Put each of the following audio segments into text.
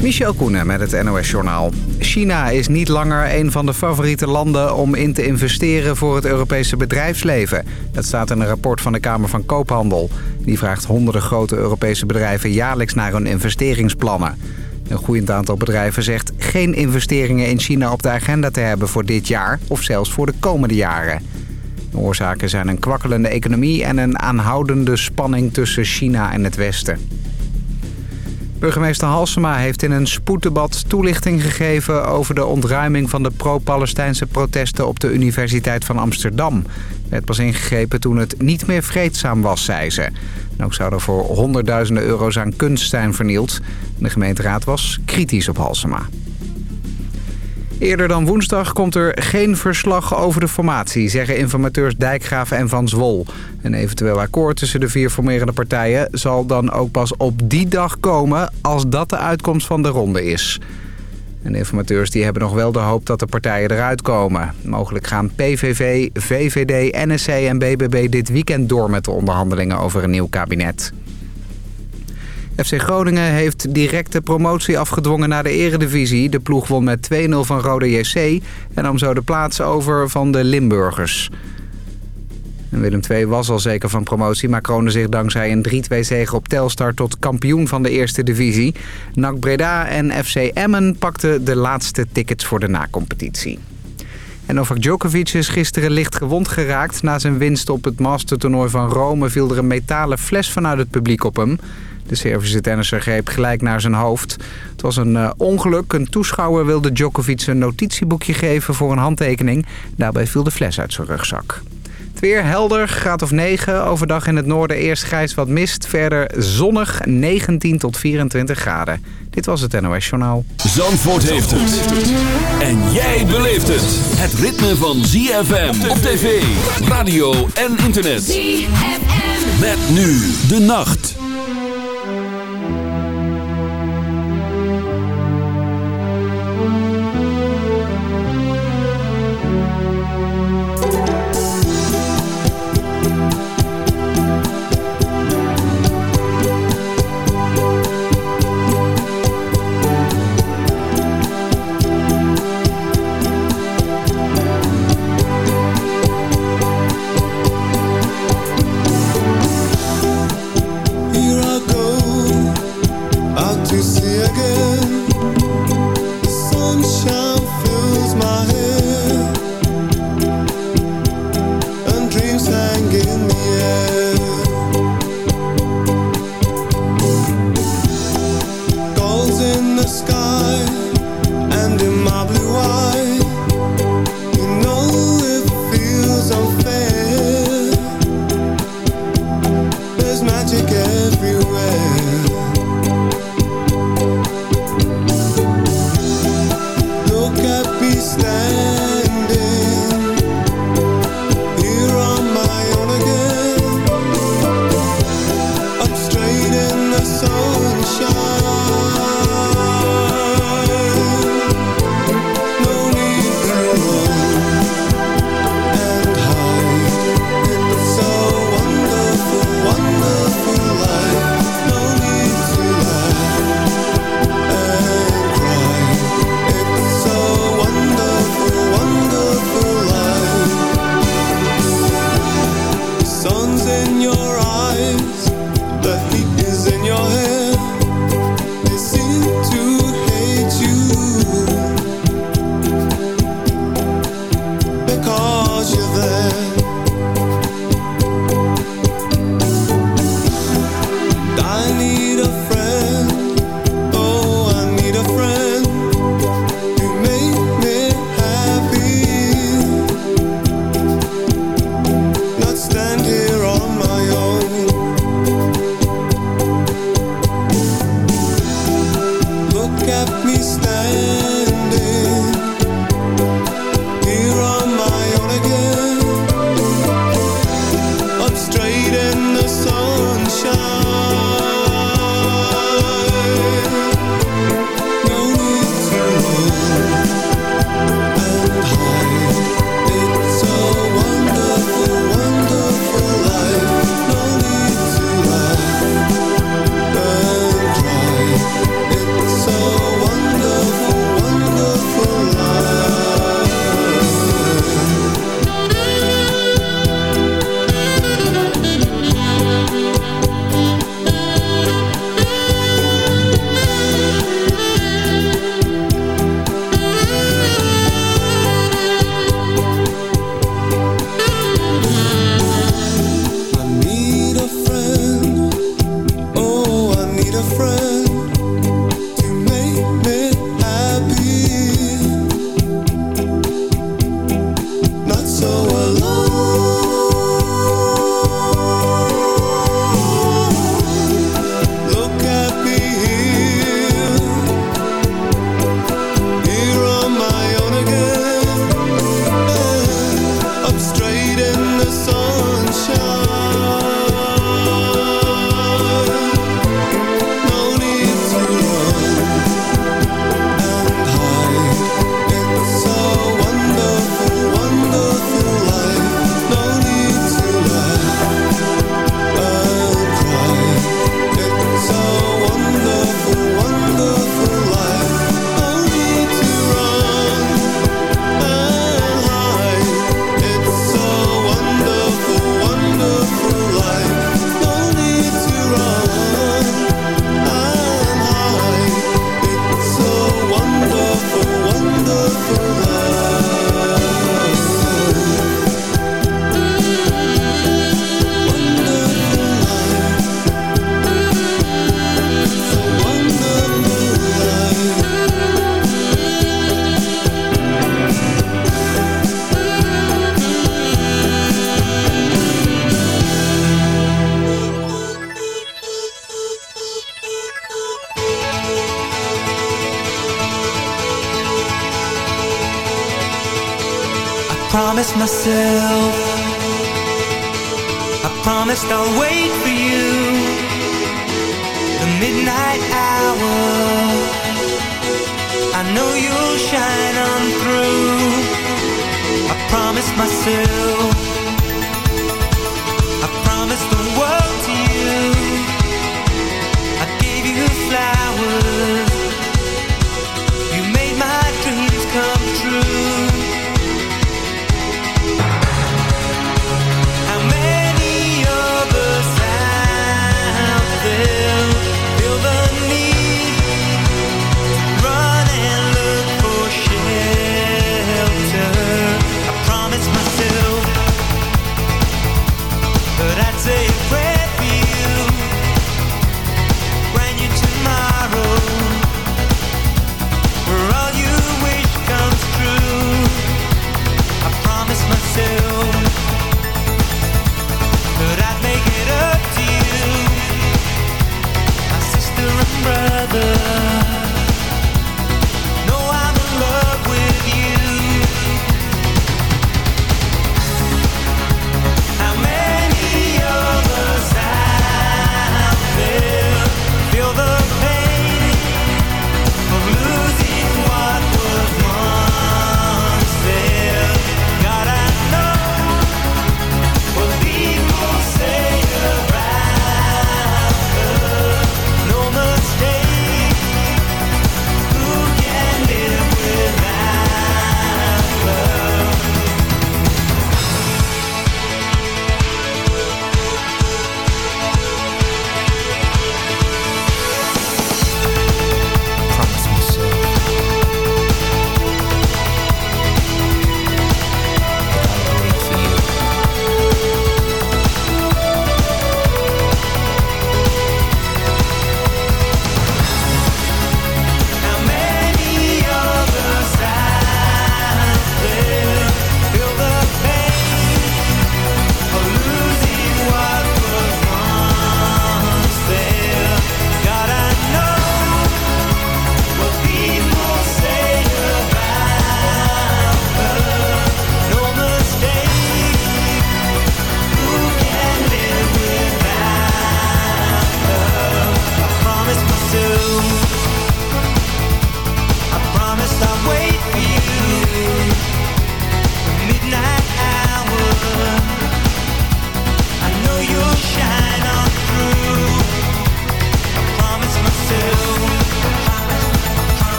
Michel Koenen met het NOS-journaal. China is niet langer een van de favoriete landen om in te investeren voor het Europese bedrijfsleven. Dat staat in een rapport van de Kamer van Koophandel. Die vraagt honderden grote Europese bedrijven jaarlijks naar hun investeringsplannen. Een groeiend aantal bedrijven zegt geen investeringen in China op de agenda te hebben voor dit jaar of zelfs voor de komende jaren. De oorzaken zijn een kwakkelende economie en een aanhoudende spanning tussen China en het Westen. Burgemeester Halsema heeft in een spoeddebat toelichting gegeven... over de ontruiming van de pro-Palestijnse protesten op de Universiteit van Amsterdam. Er werd pas ingegrepen toen het niet meer vreedzaam was, zei ze. Ook zou er voor honderdduizenden euro's aan kunst zijn vernield. De gemeenteraad was kritisch op Halsema. Eerder dan woensdag komt er geen verslag over de formatie... zeggen informateurs Dijkgraaf en Van Zwol. Een eventueel akkoord tussen de vier formerende partijen... zal dan ook pas op die dag komen als dat de uitkomst van de ronde is. En informateurs die hebben nog wel de hoop dat de partijen eruit komen. Mogelijk gaan PVV, VVD, NSC en BBB dit weekend door met de onderhandelingen over een nieuw kabinet. FC Groningen heeft directe promotie afgedwongen naar de eredivisie. De ploeg won met 2-0 van Rode JC en nam zo de plaats over van de Limburgers. Willem II was al zeker van promotie, maar kroonde zich dankzij een 3-2 zege op Telstar tot kampioen van de eerste divisie. NAC Breda en FC Emmen pakten de laatste tickets voor de nacompetitie. En Novak Djokovic is gisteren licht gewond geraakt. Na zijn winst op het Mastertoernooi van Rome viel er een metalen fles vanuit het publiek op hem. De Servische tennisser greep gelijk naar zijn hoofd. Het was een uh, ongeluk. Een toeschouwer wilde Djokovic een notitieboekje geven voor een handtekening. Daarbij viel de fles uit zijn rugzak. Het weer helder, graad of 9. Overdag in het noorden eerst grijs wat mist. Verder zonnig, 19 tot 24 graden. Dit was het NOS Journaal. Zandvoort heeft het. En jij beleeft het. Het ritme van ZFM op tv, radio en internet. ZFM. Met nu de nacht. Say a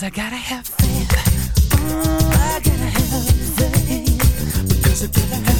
Cause I gotta have faith. Ooh, I gotta have faith. Because I gotta have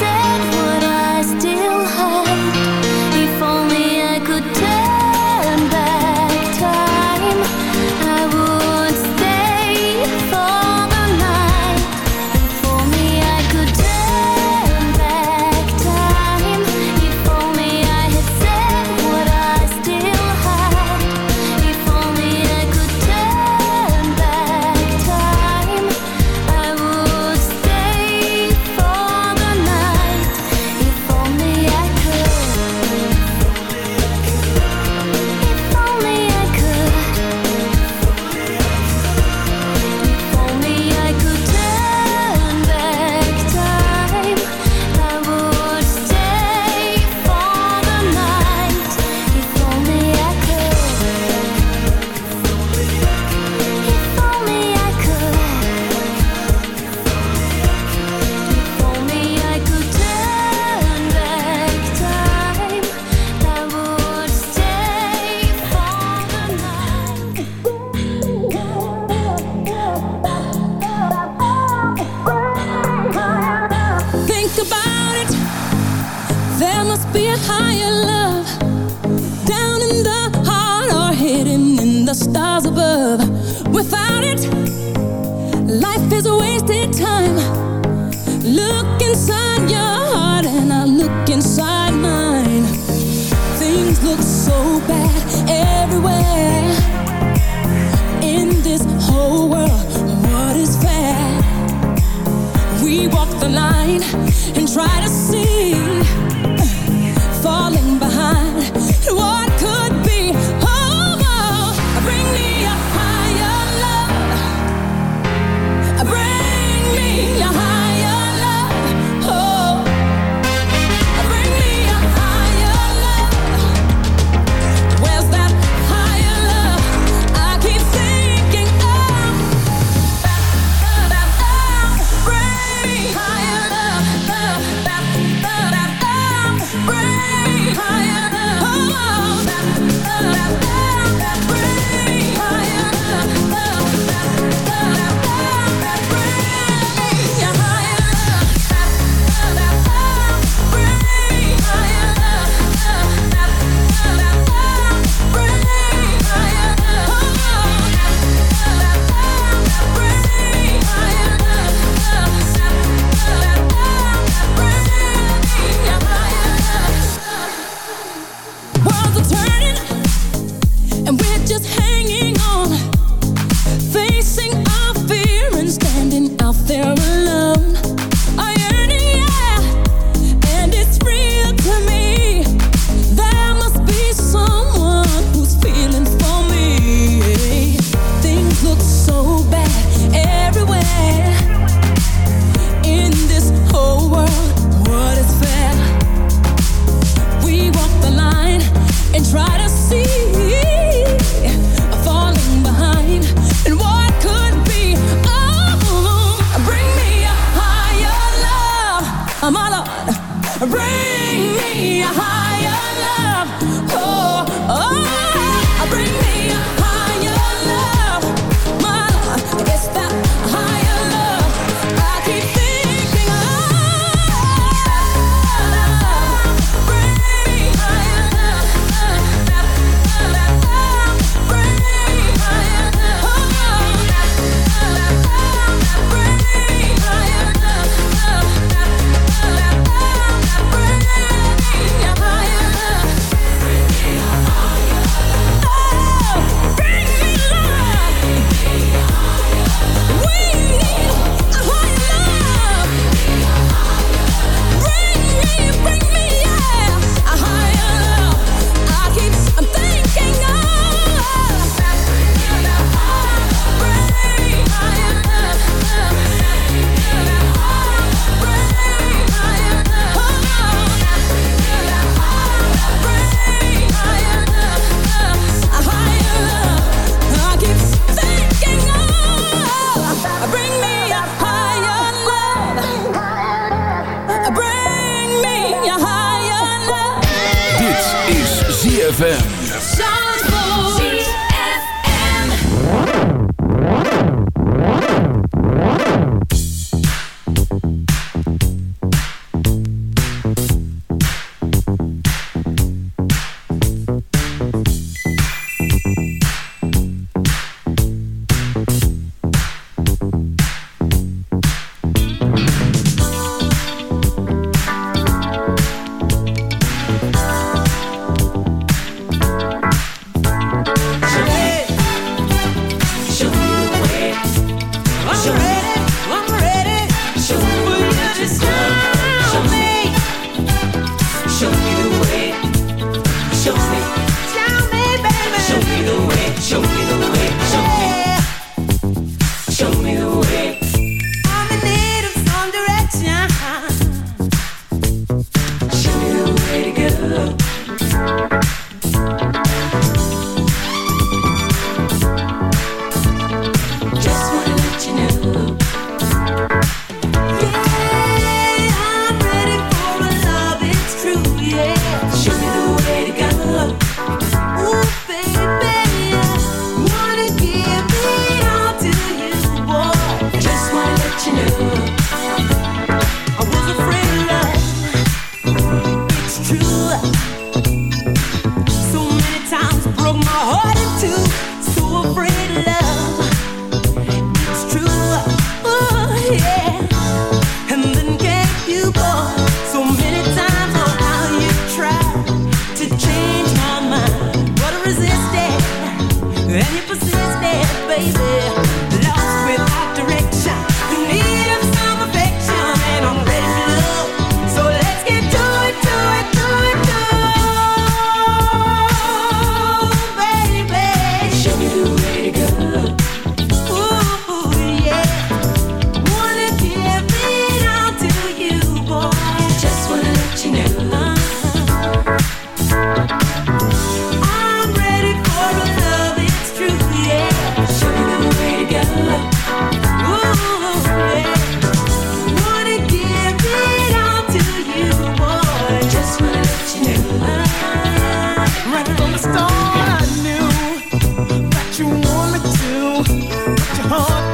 show me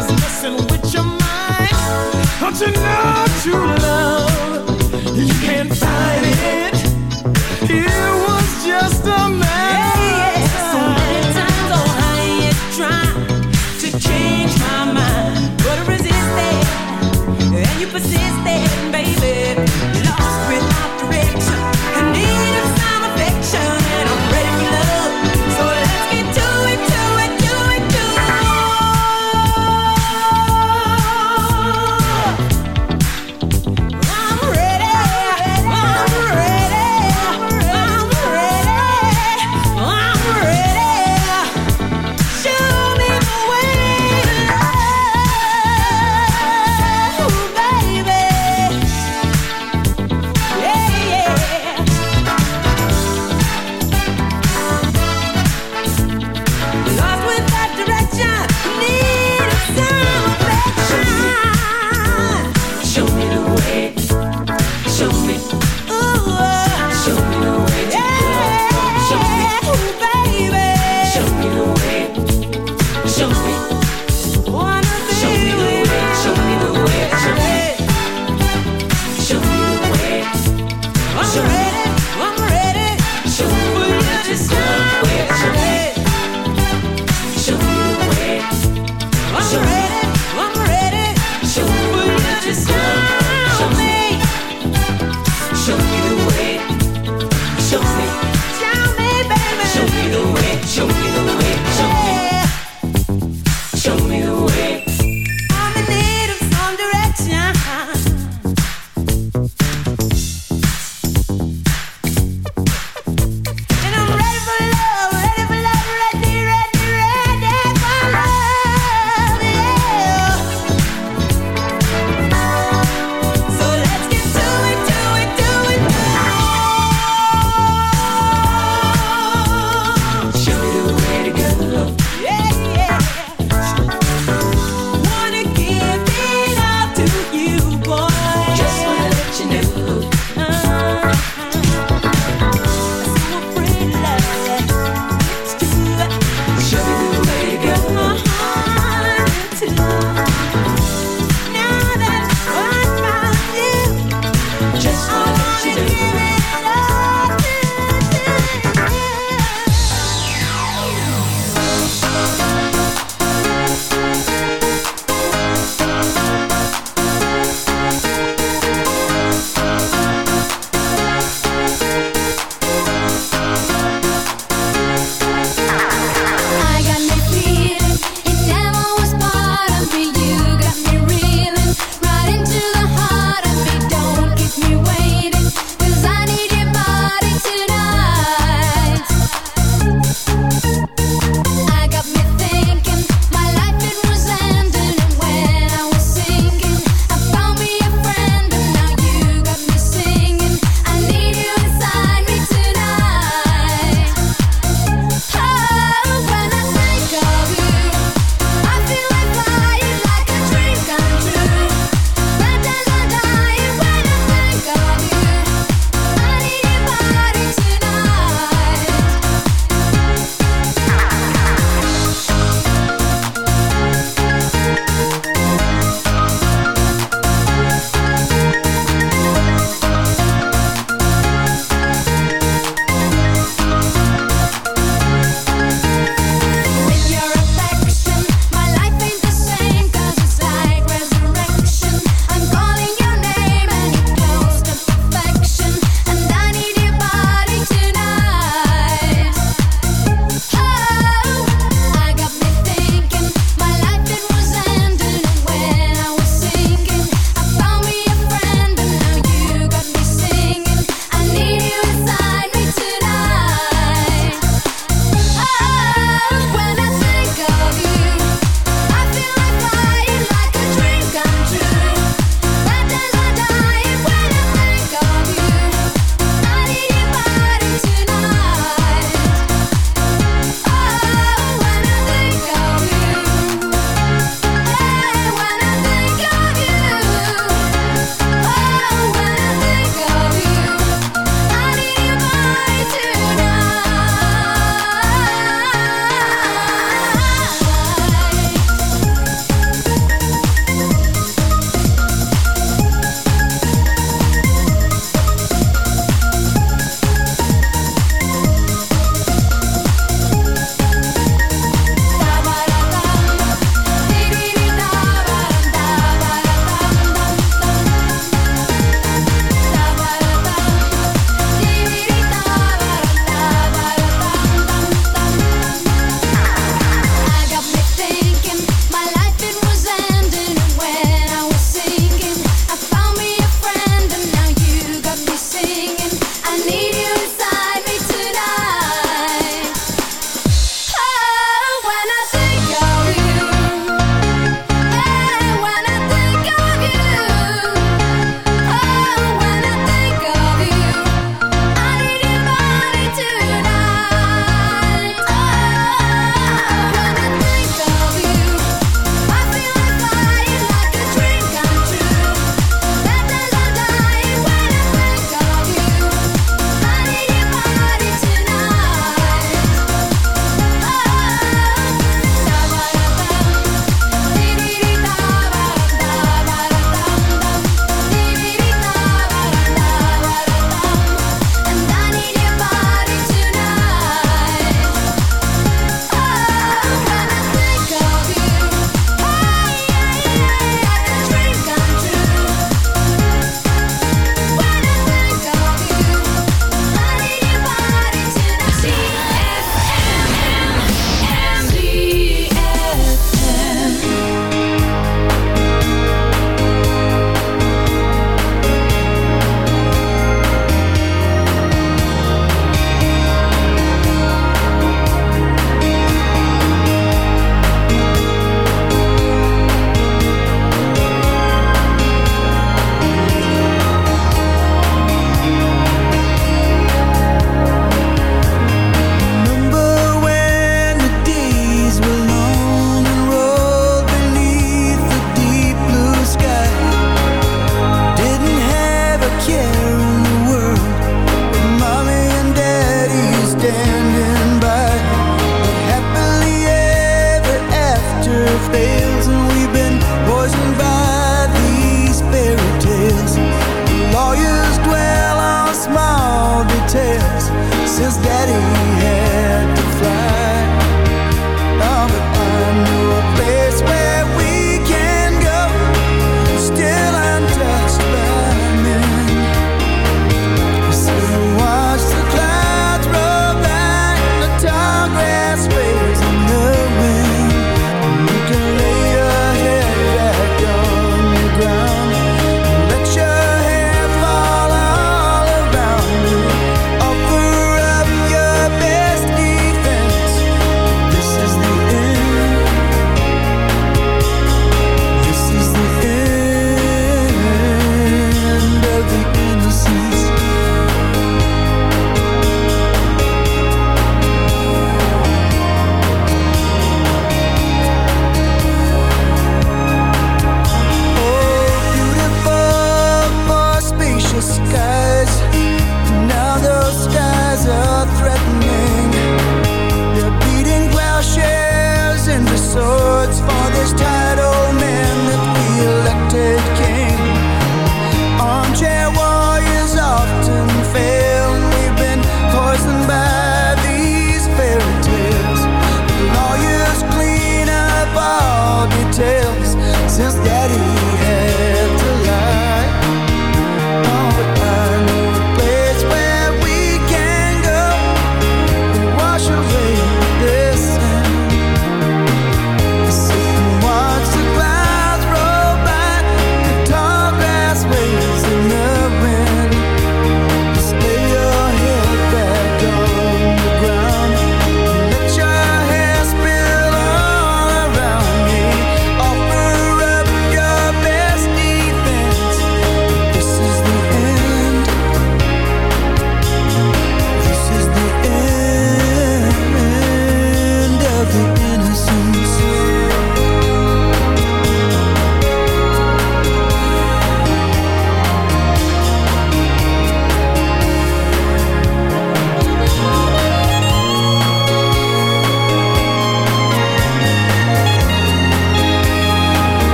was messing with your mind. Don't you know to love?